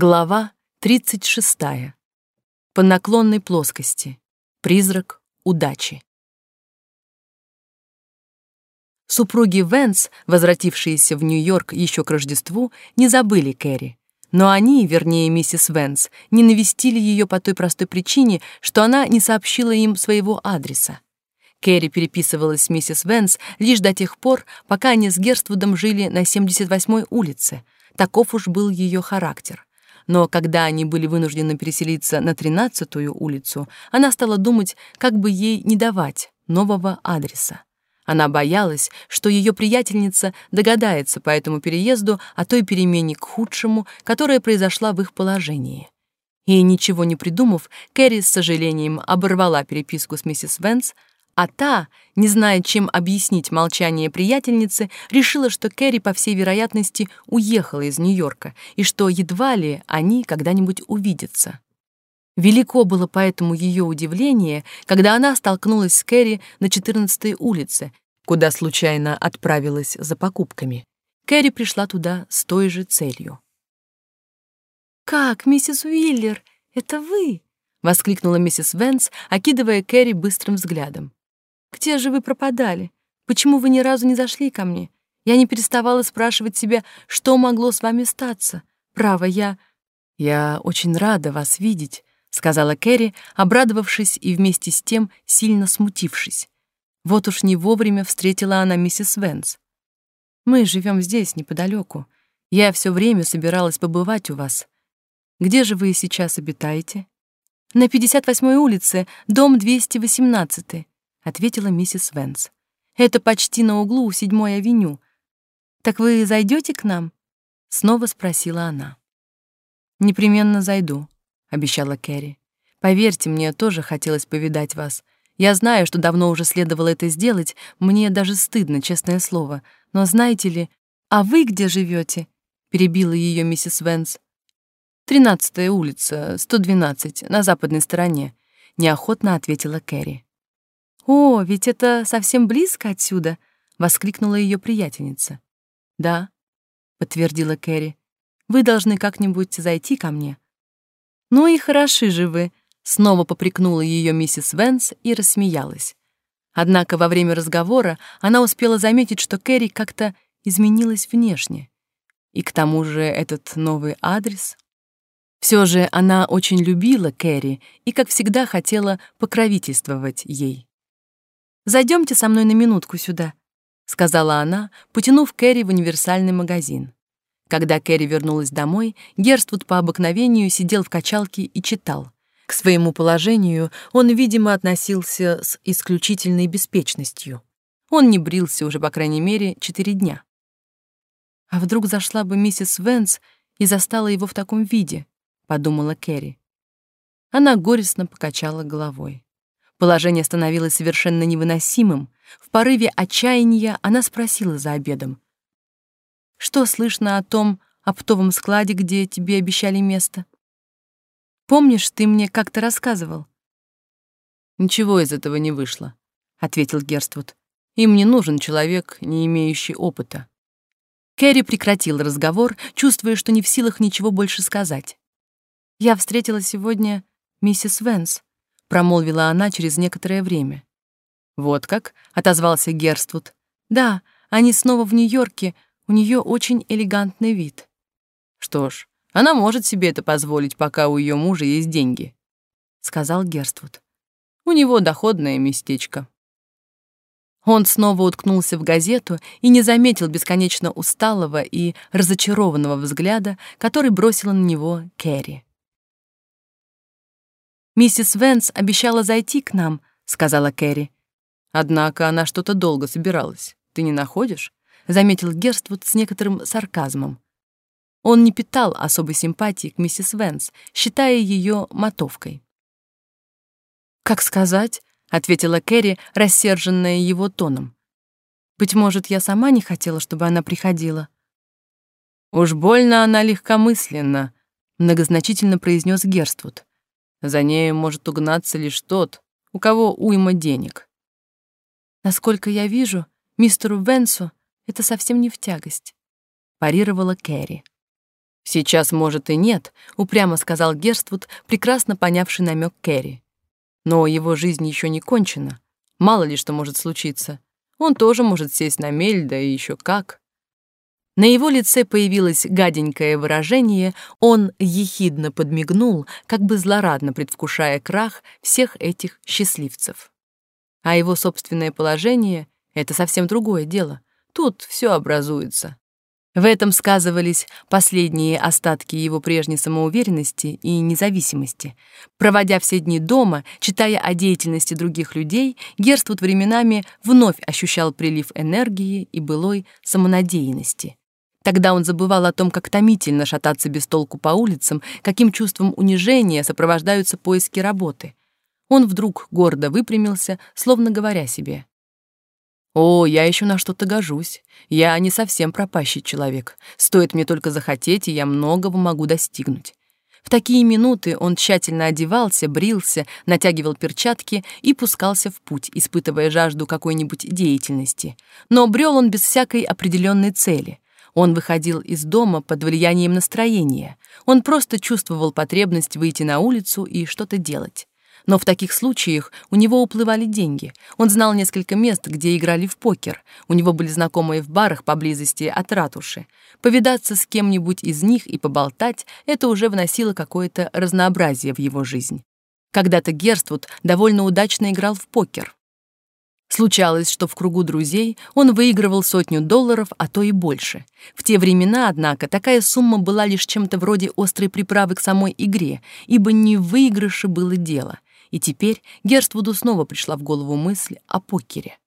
Глава 36. По наклонной плоскости. Призрак удачи. Супруги Венс, возвратившиеся в Нью-Йорк еще к Рождеству, не забыли Кэрри. Но они, вернее, миссис Венс, не навестили ее по той простой причине, что она не сообщила им своего адреса. Кэрри переписывалась с миссис Венс лишь до тех пор, пока они с Герствудом жили на 78-й улице. Таков уж был ее характер но когда они были вынуждены переселиться на 13-ю улицу, она стала думать, как бы ей не давать нового адреса. Она боялась, что ее приятельница догадается по этому переезду о той перемене к худшему, которая произошла в их положении. И ничего не придумав, Кэрри с сожалением оборвала переписку с миссис Венс, а та, не зная, чем объяснить молчание приятельницы, решила, что Кэрри, по всей вероятности, уехала из Нью-Йорка и что едва ли они когда-нибудь увидятся. Велико было поэтому ее удивление, когда она столкнулась с Кэрри на 14-й улице, куда случайно отправилась за покупками. Кэрри пришла туда с той же целью. «Как, миссис Уиллер, это вы?» — воскликнула миссис Венс, окидывая Кэрри быстрым взглядом. Где же вы пропадали? Почему вы ни разу не зашли ко мне? Я не переставала спрашивать себя, что могло с вами статься. Право, я... Я очень рада вас видеть, сказала Кэрри, обрадовавшись и вместе с тем сильно смутившись. Вот уж не вовремя встретила она миссис Венс. Мы живем здесь, неподалеку. Я все время собиралась побывать у вас. Где же вы сейчас обитаете? На 58-й улице, дом 218 ответила миссис Венс. Это почти на углу у седьмой авеню. Так вы зайдете к нам? снова спросила она. Непременно зайду, обещала Кэрри. Поверьте, мне тоже хотелось повидать вас. Я знаю, что давно уже следовало это сделать, мне даже стыдно, честное слово. Но знаете ли, а вы где живете? перебила ее миссис Венс. «Тринадцатая улица, 112, на западной стороне», — неохотно ответила Кэрри. «О, ведь это совсем близко отсюда!» — воскликнула ее приятельница. «Да», — подтвердила Кэрри. «Вы должны как-нибудь зайти ко мне». «Ну и хороши же вы!» — снова попрекнула ее миссис Венс и рассмеялась. Однако во время разговора она успела заметить, что Кэрри как-то изменилась внешне. И к тому же этот новый адрес... Все же она очень любила Кэрри и, как всегда, хотела покровительствовать ей. Зайдемте со мной на минутку сюда», — сказала она, потянув Кэрри в универсальный магазин. Когда Кэрри вернулась домой, Герствуд по обыкновению сидел в качалке и читал. К своему положению он, видимо, относился с исключительной беспечностью. Он не брился уже, по крайней мере, четыре дня. «А вдруг зашла бы миссис Венс и застала его в таком виде?» — подумала Кэрри. Она горестно покачала головой. Положение становилось совершенно невыносимым. В порыве отчаяния она спросила за обедом. «Что слышно о том оптовом складе, где тебе обещали место? Помнишь, ты мне как-то рассказывал?» «Ничего из этого не вышло», — ответил Герствуд. «Им не нужен человек, не имеющий опыта». Кэрри прекратил разговор, чувствуя, что не в силах ничего больше сказать. «Я встретила сегодня миссис Венс», промолвила она через некоторое время. Вот как, отозвался Герствуд. Да, они снова в Нью-Йорке, у нее очень элегантный вид. Что ж, она может себе это позволить, пока у ее мужа есть деньги, сказал Герствуд. У него доходное местечко. Он снова уткнулся в газету и не заметил бесконечно усталого и разочарованного взгляда, который бросила на него Кэрри. «Миссис Венс обещала зайти к нам», — сказала Кэрри. «Однако она что-то долго собиралась. Ты не находишь?» — заметил Герствуд с некоторым сарказмом. Он не питал особой симпатии к миссис Венс, считая ее мотовкой. «Как сказать?» — ответила Кэрри, рассерженная его тоном. «Быть может, я сама не хотела, чтобы она приходила». «Уж больно она легкомысленна», — многозначительно произнес Герствуд. За ней может угнаться лишь тот, у кого уйма денег. Насколько я вижу, мистеру Венсу это совсем не в тягость, парировала Кэрри. «Сейчас, может, и нет», — упрямо сказал Герствуд, прекрасно понявший намек Кэрри. «Но его жизнь еще не кончена. Мало ли что может случиться. Он тоже может сесть на мель, да и еще как». На его лице появилось гаденькое выражение, он ехидно подмигнул, как бы злорадно предвкушая крах всех этих счастливцев. А его собственное положение — это совсем другое дело. Тут все образуется. В этом сказывались последние остатки его прежней самоуверенности и независимости. Проводя все дни дома, читая о деятельности других людей, Герствуд временами вновь ощущал прилив энергии и былой самонадеянности. Тогда он забывал о том, как томительно шататься без толку по улицам, каким чувством унижения сопровождаются поиски работы. Он вдруг гордо выпрямился, словно говоря себе. «О, я еще на что-то гожусь. Я не совсем пропащий человек. Стоит мне только захотеть, и я многого могу достигнуть». В такие минуты он тщательно одевался, брился, натягивал перчатки и пускался в путь, испытывая жажду какой-нибудь деятельности. Но брел он без всякой определенной цели — он выходил из дома под влиянием настроения. Он просто чувствовал потребность выйти на улицу и что-то делать. Но в таких случаях у него уплывали деньги. Он знал несколько мест, где играли в покер. У него были знакомые в барах поблизости от ратуши. Повидаться с кем-нибудь из них и поболтать — это уже вносило какое-то разнообразие в его жизнь. Когда-то Герствуд довольно удачно играл в покер. Случалось, что в кругу друзей он выигрывал сотню долларов, а то и больше. В те времена, однако, такая сумма была лишь чем-то вроде острой приправы к самой игре, ибо не в выигрыше было дело. И теперь Герствуду снова пришла в голову мысль о покере.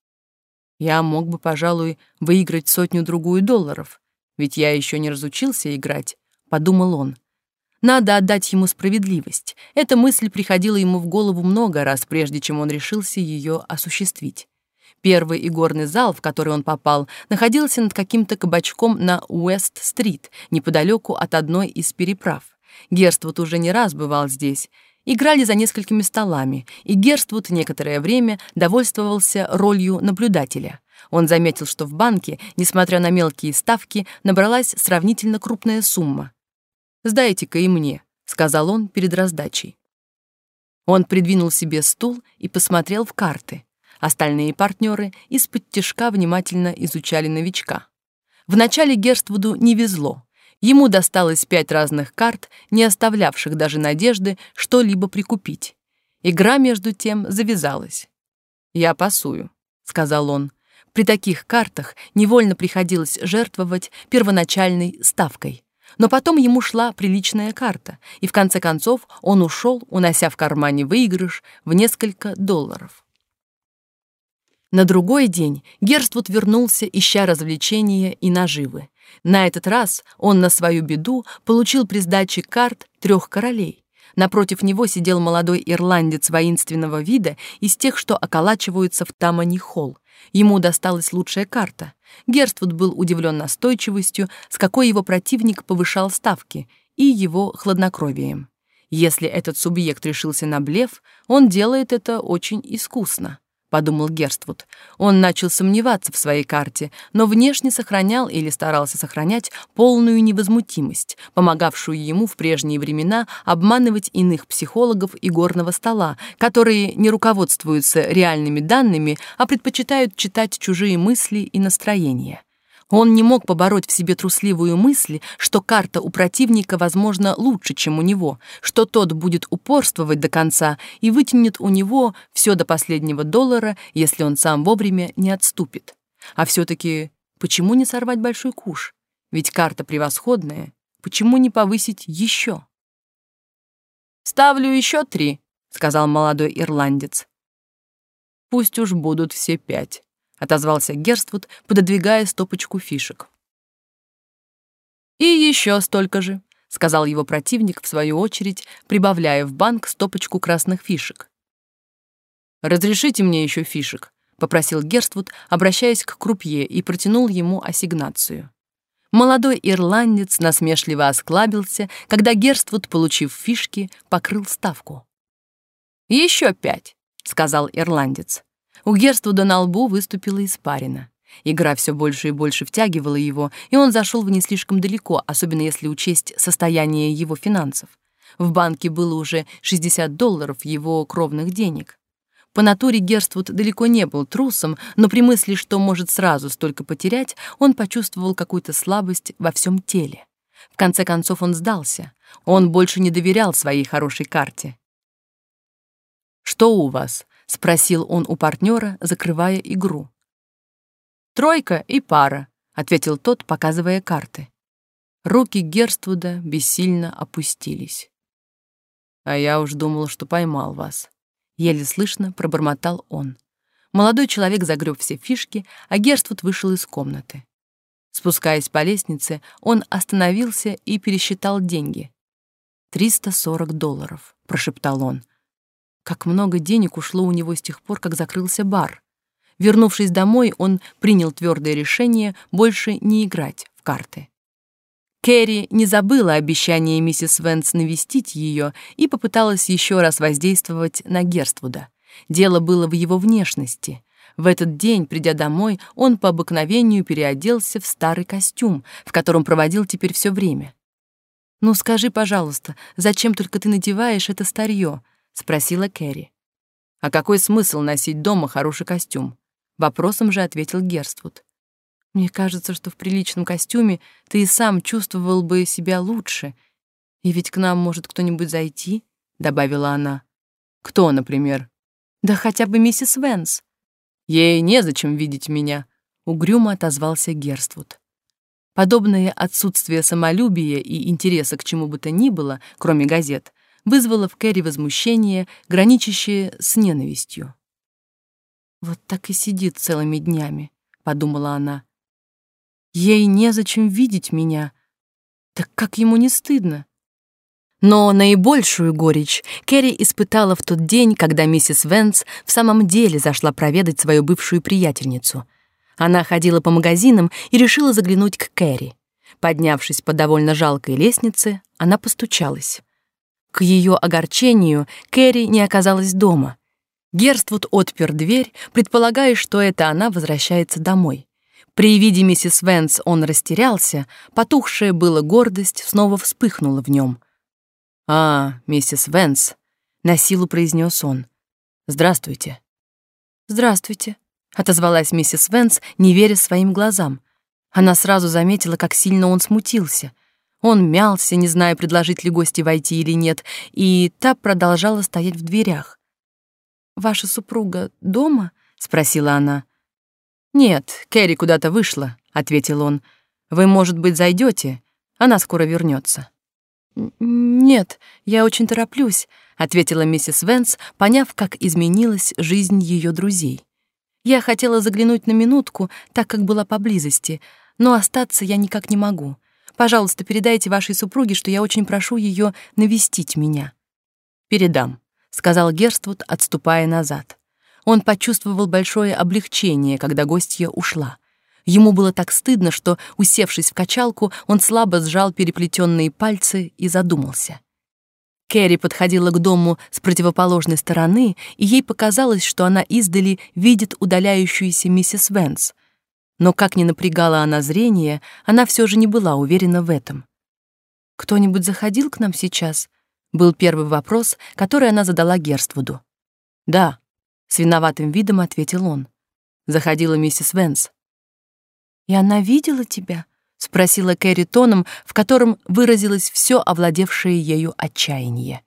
Я мог бы, пожалуй, выиграть сотню-другую долларов, ведь я еще не разучился играть, — подумал он. Надо отдать ему справедливость. Эта мысль приходила ему в голову много раз, прежде чем он решился ее осуществить. Первый игорный зал, в который он попал, находился над каким-то кабачком на Уэст-стрит, неподалеку от одной из переправ. Герствуд уже не раз бывал здесь. Играли за несколькими столами, и Герствуд некоторое время довольствовался ролью наблюдателя. Он заметил, что в банке, несмотря на мелкие ставки, набралась сравнительно крупная сумма. «Сдайте-ка и мне», — сказал он перед раздачей. Он придвинул себе стул и посмотрел в карты. Остальные партнеры из-под тяжка внимательно изучали новичка. Вначале Герствуду не везло. Ему досталось пять разных карт, не оставлявших даже надежды что-либо прикупить. Игра, между тем, завязалась. «Я пасую», — сказал он. При таких картах невольно приходилось жертвовать первоначальной ставкой. Но потом ему шла приличная карта, и в конце концов он ушел, унося в кармане выигрыш в несколько долларов. На другой день Герствуд вернулся, ища развлечения и наживы. На этот раз он на свою беду получил при сдаче карт трех королей. Напротив него сидел молодой ирландец воинственного вида из тех, что околачиваются в Тамани-холл. Ему досталась лучшая карта. Герствуд был удивлен настойчивостью, с какой его противник повышал ставки, и его хладнокровием. Если этот субъект решился на блеф, он делает это очень искусно подумал Герствуд. Он начал сомневаться в своей карте, но внешне сохранял или старался сохранять полную невозмутимость, помогавшую ему в прежние времена обманывать иных психологов и горного стола, которые не руководствуются реальными данными, а предпочитают читать чужие мысли и настроения. Он не мог побороть в себе трусливую мысль, что карта у противника, возможно, лучше, чем у него, что тот будет упорствовать до конца и вытянет у него все до последнего доллара, если он сам вовремя не отступит. А все-таки почему не сорвать большой куш? Ведь карта превосходная. Почему не повысить еще? «Ставлю еще три», — сказал молодой ирландец. «Пусть уж будут все пять» отозвался Герствуд, пододвигая стопочку фишек. И еще столько же, сказал его противник в свою очередь, прибавляя в банк стопочку красных фишек. Разрешите мне еще фишек, попросил Герствуд, обращаясь к крупье и протянул ему ассигнацию. Молодой ирландец насмешливо осклабился, когда Герствуд, получив фишки, покрыл ставку. «Еще пять», — сказал ирландец. У Герствуда на лбу выступила испарина. Игра все больше и больше втягивала его, и он зашел в не слишком далеко, особенно если учесть состояние его финансов. В банке было уже 60 долларов его кровных денег. По натуре Герствуд далеко не был трусом, но при мысли, что может сразу столько потерять, он почувствовал какую-то слабость во всем теле. В конце концов он сдался. Он больше не доверял своей хорошей карте. «Что у вас?» — спросил он у партнера, закрывая игру. «Тройка и пара», — ответил тот, показывая карты. Руки Герствуда бессильно опустились. «А я уж думал, что поймал вас», — еле слышно пробормотал он. Молодой человек загреб все фишки, а Герствуд вышел из комнаты. Спускаясь по лестнице, он остановился и пересчитал деньги. «Триста сорок долларов», — прошептал он. Как много денег ушло у него с тех пор, как закрылся бар. Вернувшись домой, он принял твердое решение больше не играть в карты. Кэрри не забыла обещание миссис Венс навестить ее и попыталась еще раз воздействовать на Герствуда. Дело было в его внешности. В этот день, придя домой, он по обыкновению переоделся в старый костюм, в котором проводил теперь все время. «Ну скажи, пожалуйста, зачем только ты надеваешь это старье?» — спросила Кэрри. «А какой смысл носить дома хороший костюм?» Вопросом же ответил Герствуд. «Мне кажется, что в приличном костюме ты и сам чувствовал бы себя лучше. И ведь к нам может кто-нибудь зайти», — добавила она. «Кто, например?» «Да хотя бы миссис Венс». «Ей незачем видеть меня», — угрюмо отозвался Герствуд. Подобное отсутствие самолюбия и интереса к чему бы то ни было, кроме газет, вызвало в Кэрри возмущение, граничащее с ненавистью. «Вот так и сидит целыми днями», — подумала она. «Ей незачем видеть меня. Так как ему не стыдно?» Но наибольшую горечь Кэрри испытала в тот день, когда миссис Венс в самом деле зашла проведать свою бывшую приятельницу. Она ходила по магазинам и решила заглянуть к Кэрри. Поднявшись по довольно жалкой лестнице, она постучалась. К ее огорчению Кэрри не оказалась дома — Герствуд отпер дверь, предполагая, что это она возвращается домой. При виде миссис Венс он растерялся, потухшая была гордость снова вспыхнула в нем. «А, миссис Венс», — на силу произнес он. «Здравствуйте». «Здравствуйте», — отозвалась миссис Венс, не веря своим глазам. Она сразу заметила, как сильно он смутился. Он мялся, не зная, предложить ли гости войти или нет, и та продолжала стоять в дверях. «Ваша супруга дома?» — спросила она. «Нет, Кэрри куда-то вышла», — ответил он. «Вы, может быть, зайдете? Она скоро вернется. «Нет, я очень тороплюсь», — ответила миссис Венс, поняв, как изменилась жизнь ее друзей. «Я хотела заглянуть на минутку, так как была поблизости, но остаться я никак не могу. Пожалуйста, передайте вашей супруге, что я очень прошу ее навестить меня». «Передам», сказал Герствуд, отступая назад. Он почувствовал большое облегчение, когда гостья ушла. Ему было так стыдно, что, усевшись в качалку, он слабо сжал переплетенные пальцы и задумался. Кэрри подходила к дому с противоположной стороны, и ей показалось, что она издали видит удаляющуюся миссис Венс. Но как ни напрягала она зрение, она все же не была уверена в этом. «Кто-нибудь заходил к нам сейчас?» Был первый вопрос, который она задала Герствуду. «Да», — с виноватым видом ответил он. Заходила миссис Венс. «И она видела тебя?» — спросила Кэрри тоном, в котором выразилось все овладевшее ею отчаяние.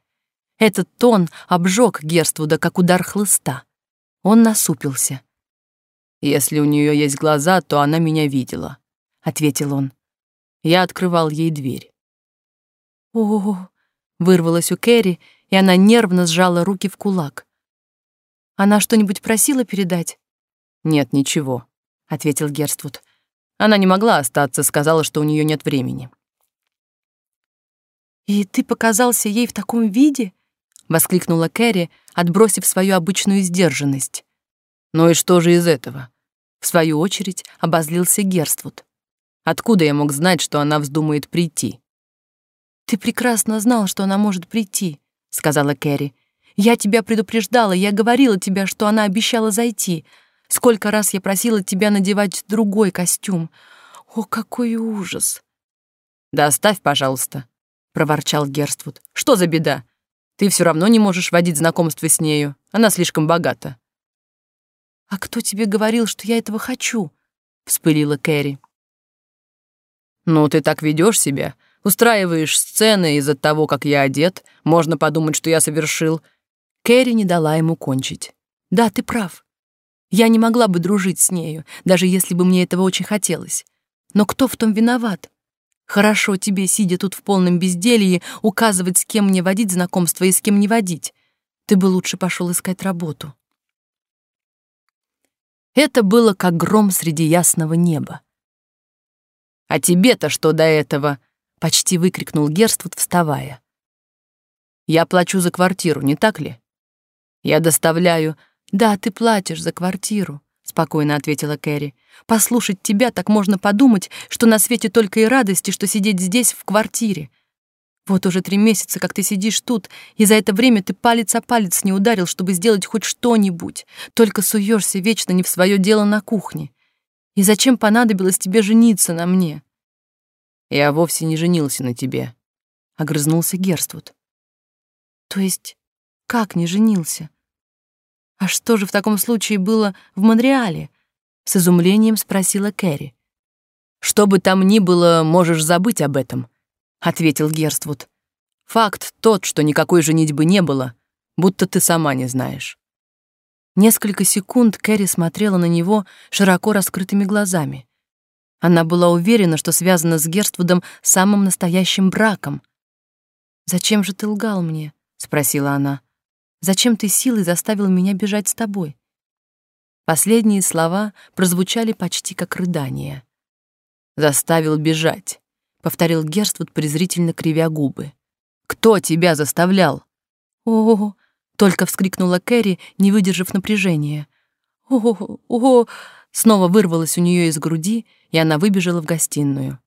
Этот тон обжег Герствуда, как удар хлыста. Он насупился. «Если у нее есть глаза, то она меня видела», — ответил он. Я открывал ей дверь. «О, Вырвалось у Кэрри, и она нервно сжала руки в кулак. Она что-нибудь просила передать? Нет, ничего, ответил Герствуд. Она не могла остаться, сказала, что у нее нет времени. И ты показался ей в таком виде? воскликнула Кэрри, отбросив свою обычную сдержанность. Ну и что же из этого? В свою очередь обозлился Герствуд. Откуда я мог знать, что она вздумает прийти? «Ты прекрасно знал, что она может прийти», — сказала Кэрри. «Я тебя предупреждала, я говорила тебе, что она обещала зайти. Сколько раз я просила тебя надевать другой костюм. О, какой ужас!» «Да оставь, пожалуйста», — проворчал Герствуд. «Что за беда? Ты все равно не можешь водить знакомство с нею. Она слишком богата». «А кто тебе говорил, что я этого хочу?» — вспылила Кэрри. «Ну, ты так ведешь себя. Устраиваешь сцены из-за того, как я одет. Можно подумать, что я совершил...» Кэрри не дала ему кончить. «Да, ты прав. Я не могла бы дружить с нею, даже если бы мне этого очень хотелось. Но кто в том виноват? Хорошо тебе, сидя тут в полном безделье, указывать, с кем мне водить знакомство и с кем не водить. Ты бы лучше пошел искать работу». Это было как гром среди ясного неба. «А тебе-то что до этого?» — почти выкрикнул Герствуд, вставая. «Я плачу за квартиру, не так ли? Я доставляю...» «Да, ты платишь за квартиру», — спокойно ответила Кэрри. «Послушать тебя так можно подумать, что на свете только и радости, что сидеть здесь, в квартире. Вот уже три месяца, как ты сидишь тут, и за это время ты палец о палец не ударил, чтобы сделать хоть что-нибудь, только суешься вечно не в свое дело на кухне. И зачем понадобилось тебе жениться на мне? Я вовсе не женился на тебе, огрызнулся Герствуд. То есть как не женился? А что же в таком случае было в Монреале? С изумлением спросила Кэрри. Что бы там ни было, можешь забыть об этом ответил Герствуд. Факт тот, что никакой женитьбы не было, будто ты сама не знаешь. Несколько секунд Кэрри смотрела на него широко раскрытыми глазами. Она была уверена, что связана с Герствудом самым настоящим браком. «Зачем же ты лгал мне?» — спросила она. «Зачем ты силой заставил меня бежать с тобой?» Последние слова прозвучали почти как рыдание. «Заставил бежать повторил Герствуд, презрительно кривя губы. Кто тебя заставлял? О, только вскрикнула Кэрри, не выдержав напряжения. О, о, снова вырвалось у нее из груди, и она выбежала в гостиную.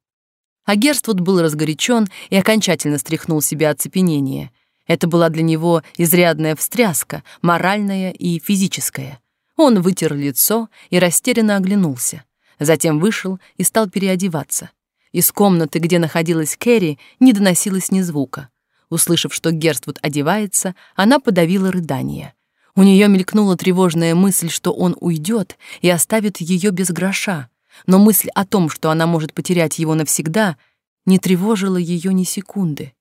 А Герствуд был разгорячен и окончательно стряхнул себя оцепенение. Это была для него изрядная встряска, моральная и физическая. Он вытер лицо и растерянно оглянулся. Затем вышел и стал переодеваться. Из комнаты, где находилась Кэрри, не доносилось ни звука. Услышав, что Герствуд одевается, она подавила рыдание. У нее мелькнула тревожная мысль, что он уйдет и оставит ее без гроша, но мысль о том, что она может потерять его навсегда, не тревожила ее ни секунды.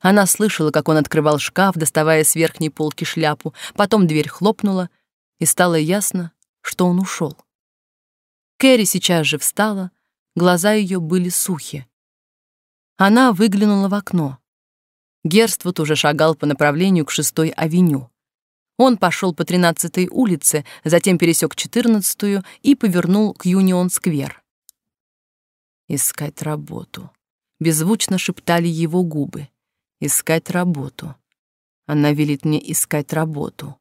Она слышала, как он открывал шкаф, доставая с верхней полки шляпу, потом дверь хлопнула, и стало ясно, что он ушел. Кэрри сейчас же встала, глаза ее были сухи. Она выглянула в окно. Герствуд уже шагал по направлению к шестой авеню. Он пошел по 13-й улице, затем пересек 14-ю и повернул к Юнион-сквер. «Искать работу», — беззвучно шептали его губы. «Искать работу. Она велит мне искать работу».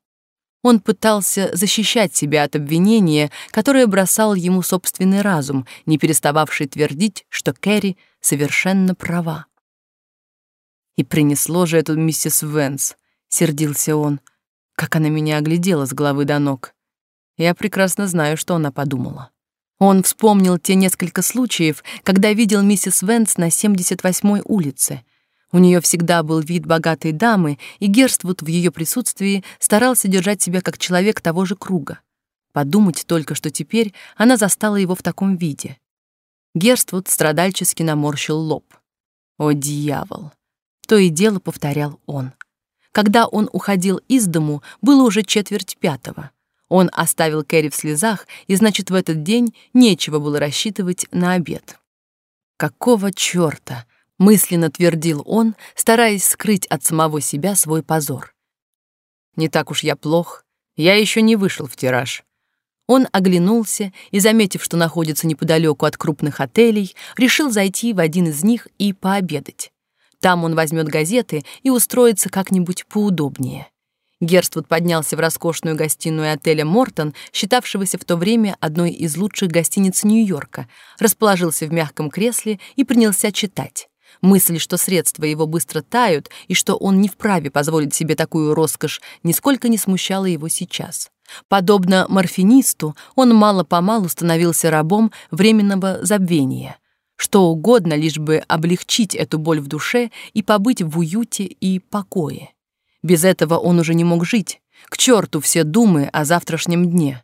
Он пытался защищать себя от обвинения, которое бросал ему собственный разум, не перестававший твердить, что Кэрри совершенно права. «И принесло же эту миссис Венс», — сердился он, как она меня оглядела с головы до ног. Я прекрасно знаю, что она подумала. Он вспомнил те несколько случаев, когда видел миссис Венс на 78-й улице — у нее всегда был вид богатой дамы, и Герствуд в ее присутствии старался держать себя как человек того же круга. Подумать только, что теперь она застала его в таком виде. Герствуд страдальчески наморщил лоб. «О, дьявол!» — то и дело повторял он. Когда он уходил из дому, было уже четверть пятого. Он оставил Кэрри в слезах, и, значит, в этот день нечего было рассчитывать на обед. Какого чёрта? Мысленно твердил он, стараясь скрыть от самого себя свой позор. Не так уж я плох, я еще не вышел в тираж. Он оглянулся и, заметив, что находится неподалеку от крупных отелей, решил зайти в один из них и пообедать. Там он возьмет газеты и устроится как-нибудь поудобнее. Герствуд поднялся в роскошную гостиную отеля «Мортон», считавшегося в то время одной из лучших гостиниц Нью-Йорка, расположился в мягком кресле и принялся читать. Мысль, что средства его быстро тают и что он не вправе позволить себе такую роскошь, нисколько не смущала его сейчас. Подобно морфинисту, он мало-помалу становился рабом временного забвения. Что угодно, лишь бы облегчить эту боль в душе и побыть в уюте и покое. Без этого он уже не мог жить. К черту все думы о завтрашнем дне.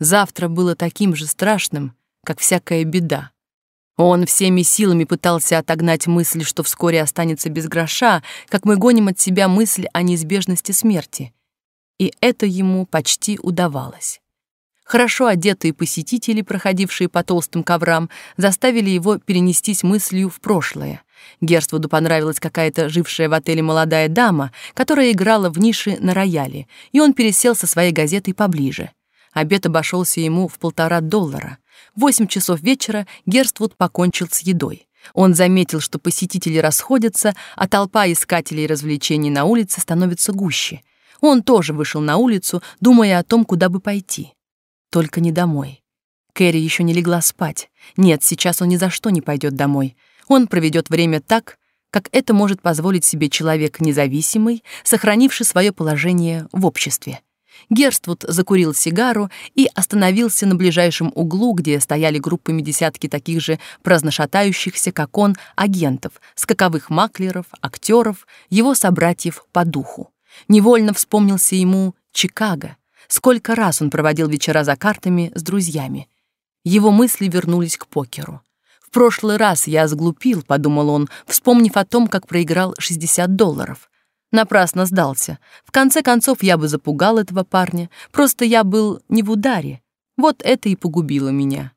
Завтра было таким же страшным, как всякая беда. Он всеми силами пытался отогнать мысль, что вскоре останется без гроша, как мы гоним от себя мысль о неизбежности смерти. И это ему почти удавалось. Хорошо одетые посетители, проходившие по толстым коврам, заставили его перенестись мыслью в прошлое. Герствуду понравилась какая-то жившая в отеле молодая дама, которая играла в нише на рояле, и он пересел со своей газетой поближе. Обед обошелся ему в полтора доллара. В восемь часов вечера Герствуд покончил с едой. Он заметил, что посетители расходятся, а толпа искателей развлечений на улице становится гуще. Он тоже вышел на улицу, думая о том, куда бы пойти. Только не домой. Кэрри еще не легла спать. Нет, сейчас он ни за что не пойдет домой. Он проведет время так, как это может позволить себе человек независимый, сохранивший свое положение в обществе. Герствуд закурил сигару и остановился на ближайшем углу, где стояли группами десятки таких же праздношатающихся, как он, агентов, скаковых маклеров, актеров, его собратьев по духу. Невольно вспомнился ему Чикаго. Сколько раз он проводил вечера за картами с друзьями. Его мысли вернулись к покеру. «В прошлый раз я сглупил», — подумал он, вспомнив о том, как проиграл 60 долларов. Напрасно сдался. В конце концов, я бы запугал этого парня. Просто я был не в ударе. Вот это и погубило меня.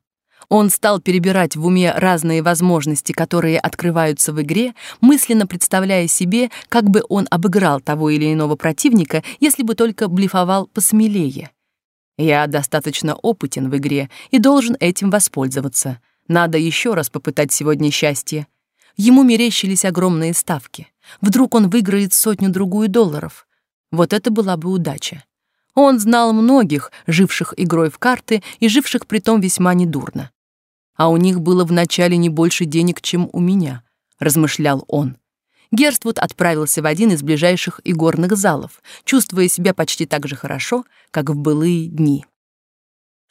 Он стал перебирать в уме разные возможности, которые открываются в игре, мысленно представляя себе, как бы он обыграл того или иного противника, если бы только блефовал посмелее. Я достаточно опытен в игре и должен этим воспользоваться. Надо еще раз попытать сегодня счастье. Ему мерещились огромные ставки. Вдруг он выиграет сотню-другую долларов. Вот это была бы удача. Он знал многих, живших игрой в карты и живших притом весьма недурно. А у них было вначале не больше денег, чем у меня, размышлял он. Герствуд отправился в один из ближайших игорных залов, чувствуя себя почти так же хорошо, как в былые дни.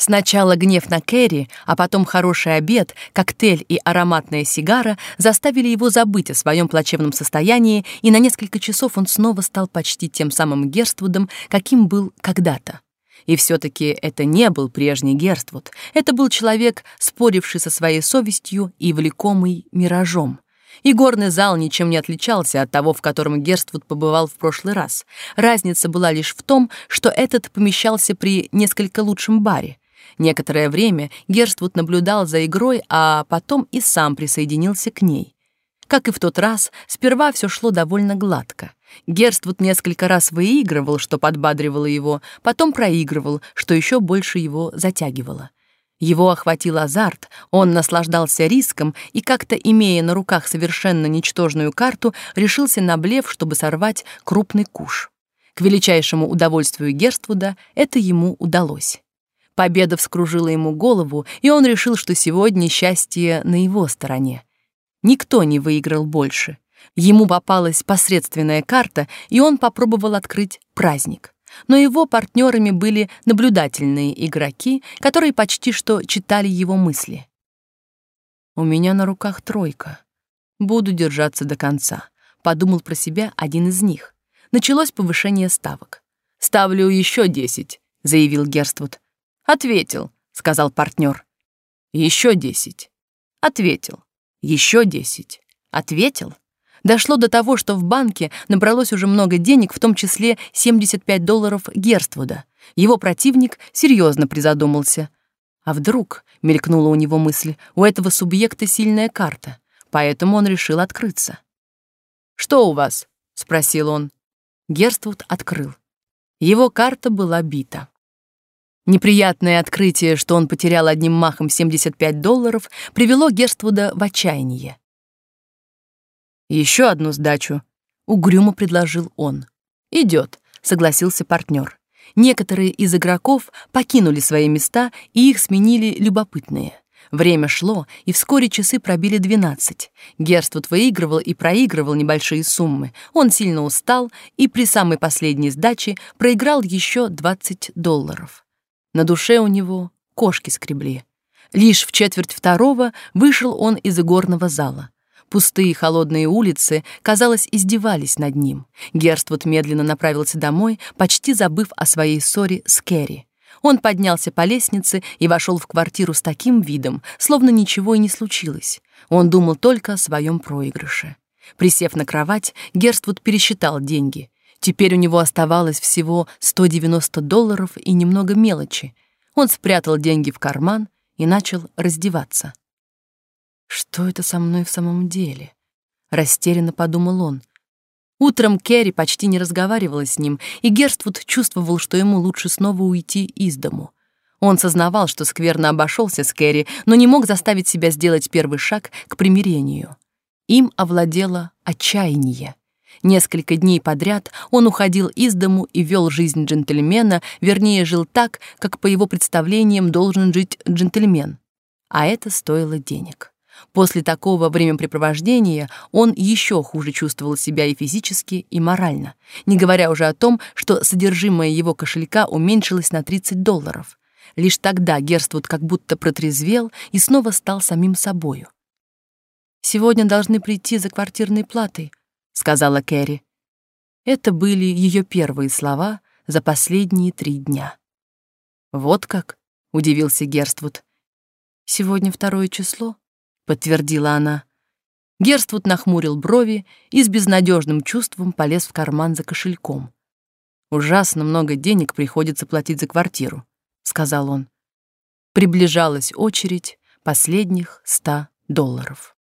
Сначала гнев на Кэрри, а потом хороший обед, коктейль и ароматная сигара заставили его забыть о своем плачевном состоянии, и на несколько часов он снова стал почти тем самым Герствудом, каким был когда-то. И все-таки это не был прежний Герствуд, это был человек, споривший со своей совестью и влекомый миражом. И горный зал ничем не отличался от того, в котором Герствуд побывал в прошлый раз. Разница была лишь в том, что этот помещался при несколько лучшем баре. Некоторое время Герствуд наблюдал за игрой, а потом и сам присоединился к ней. Как и в тот раз, сперва все шло довольно гладко. Герствуд несколько раз выигрывал, что подбадривало его, потом проигрывал, что еще больше его затягивало. Его охватил азарт, он наслаждался риском и, как-то имея на руках совершенно ничтожную карту, решился на блеф, чтобы сорвать крупный куш. К величайшему удовольствию Герствуда это ему удалось. Победа вскружила ему голову, и он решил, что сегодня счастье на его стороне. Никто не выиграл больше. Ему попалась посредственная карта, и он попробовал открыть праздник. Но его партнерами были наблюдательные игроки, которые почти что читали его мысли. «У меня на руках тройка. Буду держаться до конца», — подумал про себя один из них. Началось повышение ставок. «Ставлю еще десять», — заявил Герствуд. Ответил, сказал партнер. Еще десять. Ответил. Еще десять. Ответил. Дошло до того, что в банке набралось уже много денег, в том числе 75 долларов Герствуда. Его противник серьезно призадумался. А вдруг, мелькнула у него мысль, у этого субъекта сильная карта, поэтому он решил открыться. «Что у вас?» — спросил он. Герствуд открыл. Его карта была бита. Неприятное открытие, что он потерял одним махом 75 долларов, привело Герствуда в отчаяние. «Еще одну сдачу», — угрюмо предложил он. «Идет», — согласился партнер. Некоторые из игроков покинули свои места, и их сменили любопытные. Время шло, и вскоре часы пробили двенадцать. Герствуд выигрывал и проигрывал небольшие суммы. Он сильно устал и при самой последней сдаче проиграл еще двадцать долларов. На душе у него кошки скребли. Лишь в четверть второго вышел он из игорного зала. Пустые холодные улицы, казалось, издевались над ним. Герствуд медленно направился домой, почти забыв о своей ссоре с Керри. Он поднялся по лестнице и вошел в квартиру с таким видом, словно ничего и не случилось. Он думал только о своем проигрыше. Присев на кровать, Герствуд пересчитал деньги. Теперь у него оставалось всего 190 долларов и немного мелочи. Он спрятал деньги в карман и начал раздеваться. «Что это со мной в самом деле?» Растерянно подумал он. Утром Керри почти не разговаривала с ним, и Герствуд чувствовал, что ему лучше снова уйти из дому. Он сознавал, что скверно обошелся с Керри, но не мог заставить себя сделать первый шаг к примирению. Им овладело отчаяние. Несколько дней подряд он уходил из дому и вел жизнь джентльмена, вернее, жил так, как по его представлениям должен жить джентльмен. А это стоило денег. После такого времяпрепровождения он еще хуже чувствовал себя и физически, и морально, не говоря уже о том, что содержимое его кошелька уменьшилось на 30 долларов. Лишь тогда Герствуд как будто протрезвел и снова стал самим собою. «Сегодня должны прийти за квартирной платой», — сказала Кэрри. Это были ее первые слова за последние три дня. «Вот как?» — удивился Герствуд. «Сегодня второе число?» подтвердила она. Герствуд нахмурил брови и с безнадежным чувством полез в карман за кошельком. Ужасно много денег приходится платить за квартиру, сказал он. Приближалась очередь последних ста долларов.